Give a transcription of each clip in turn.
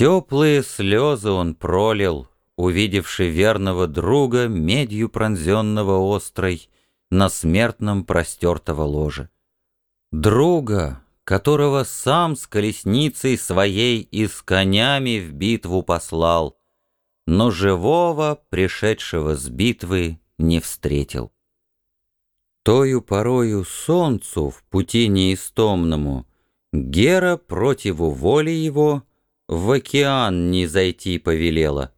Теплые слезы он пролил, увидевши верного друга, медью пронзенного острой, на смертном простертого ложе. Друга, которого сам с колесницей своей и с конями в битву послал, но живого, пришедшего с битвы, не встретил. Тою порою солнцу в пути неистомному Гера противу воли его в океан не зайти повелела.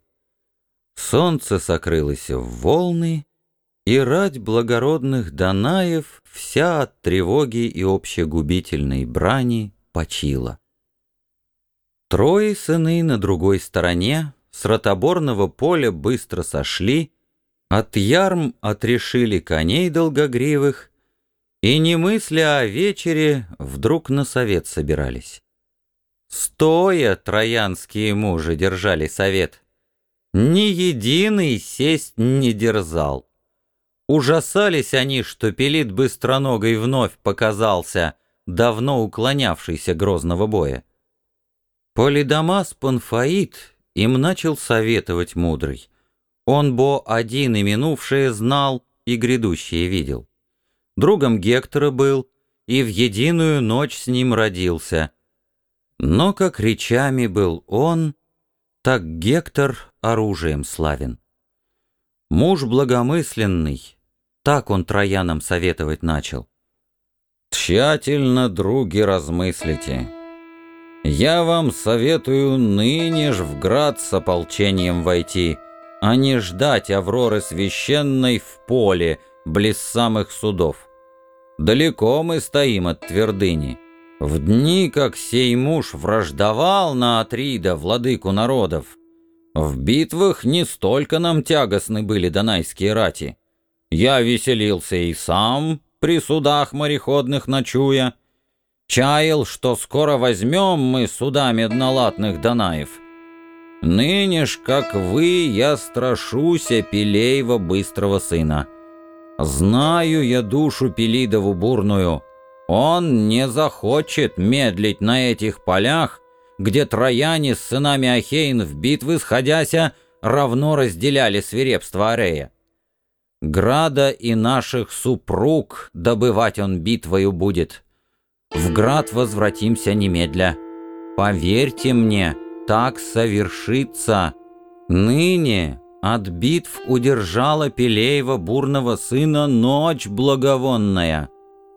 Солнце сокрылось в волны, и рать благородных Данаев вся от тревоги и общегубительной брани почила. Трое сыны на другой стороне с ротоборного поля быстро сошли, от ярм отрешили коней долгогривых и, не мысля о вечере, вдруг на совет собирались. Стоя троянские мужи держали совет, ни единый сесть не дерзал. Ужасались они, что Пелит быстроногой вновь показался, давно уклонявшийся грозного боя. Полидамас Панфаид им начал советовать мудрый. Он бо один и минувшее знал, и грядущее видел. Другом Гектора был, и в единую ночь с ним родился. Но как речами был он, так Гектор оружием славен. Муж благомысленный, так он троянам советовать начал. «Тщательно, други, размыслите. Я вам советую ныне ж в град с ополчением войти, а не ждать Авроры священной в поле, близ самых судов. Далеко мы стоим от твердыни. В дни, как сей муж враждовал на Атрида, владыку народов, в битвах не столько нам тягостны были донайские рати, я веселился и сам, при судах мореходных ночуя. Чаял, что скоро возьмем мы суда меднолатных Данаев. Ныне ж, как вы, я страшуся Пелеева быстрого сына. Знаю я душу Пелидову бурную. Он не захочет медлить на этих полях, где трояне с сынами Ахейн в битвы сходяся равно разделяли свирепство Арея. Града и наших супруг добывать он битвою будет. В град возвратимся немедля. Поверьте мне, так совершится. Ныне от битв удержала Пелеева бурного сына ночь благовонная.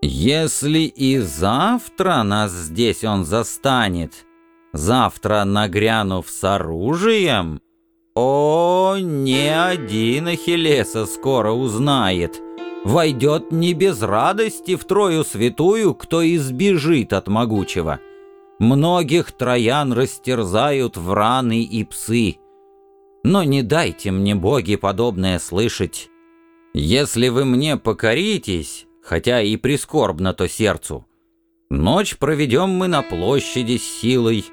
Если и завтра нас здесь он застанет, завтра нагрянув с оружием, о, не один Ахиллеса скоро узнает. Войдет не без радости в Трою святую, кто избежит от могучего. Многих троян растерзают враны и псы. Но не дайте мне, боги, подобное слышать. Если вы мне покоритесь, хотя и прискорбно то сердцу, ночь проведем мы на площади с силой,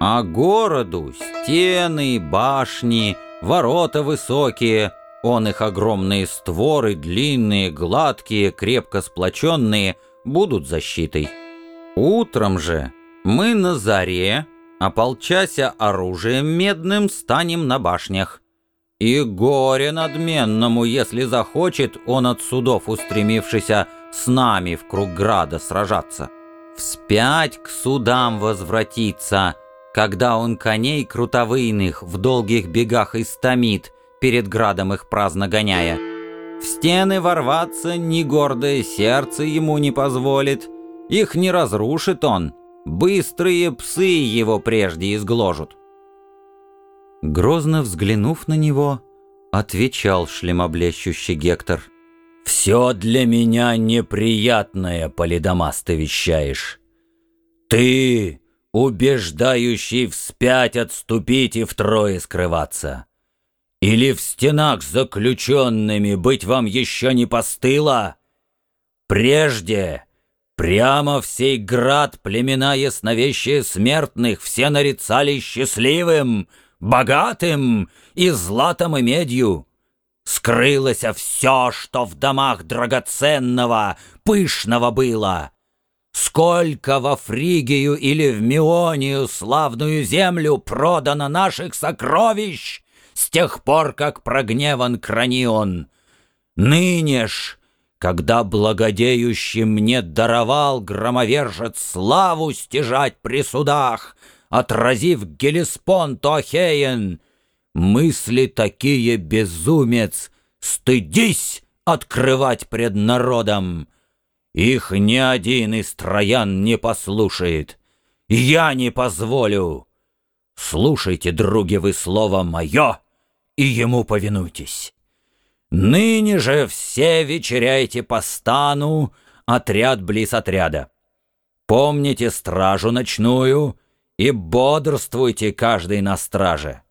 а городу стены, башни, ворота высокие, он их огромные створы, длинные, гладкие, крепко сплоченные, будут защитой. Утром же мы на заре, ополчася оружием медным, станем на башнях. И горе надменному, если захочет он от судов устремившийся с нами в круг града сражаться. Вспять к судам возвратиться — когда он коней крутовыйных в долгих бегах истомит, перед градом их праздно гоняя. В стены ворваться ни гордое сердце ему не позволит, их не разрушит он, быстрые псы его прежде изгложут. Грозно взглянув на него, отвечал шлемоблещущий Гектор. «Все для меня неприятное, Полидамас, ты вещаешь. Ты убеждающий вспять отступить и втрое скрываться? Или в стенах заключенными быть вам еще не постыло? Прежде прямо в сей град племена ясновещие смертных все нарицали счастливым, богатым и златом и медью. Скрылось все, что в домах драгоценного, пышного было. Сколько во Фригию или в Мионию славную землю продано наших сокровищ с тех пор, как прогневан Кранион. Ныне ж, когда благодеющий мне даровал громовержец славу стяжать при судах, отразив Гелеспонт Ахеен, мысли такие, безумец, стыдись открывать пред народом. Их ни один из троян не послушает. Я не позволю. Слушайте, други, вы слово мое, и ему повинуйтесь. Ныне же все вечеряйте по стану, отряд близ отряда. Помните стражу ночную и бодрствуйте каждый на страже.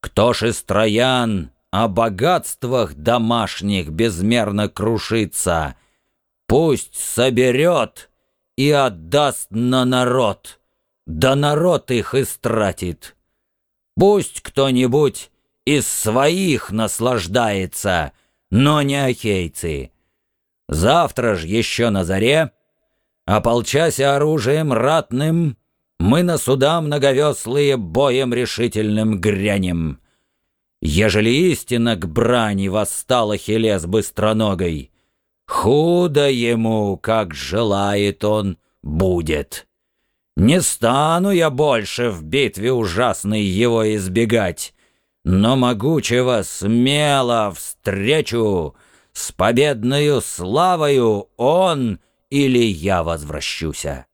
Кто ж из троян о богатствах домашних безмерно крушится — Пусть соберет и отдаст на народ, да народ их истратит. Пусть кто-нибудь из своих наслаждается, но не ахейцы. Завтра ж еще на заре, ополчась оружием ратным, мы на суда многовеслые боем решительным грянем. Ежели истинно к брани восстал Ахиллес быстроногой, Худо ему, как желает он, будет. Не стану я больше в битве ужасной его избегать, но могучего смело встречу, с победною славою он или я возвращуся.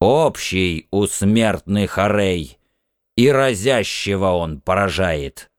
Общий у смертных орей, и разящего он поражает.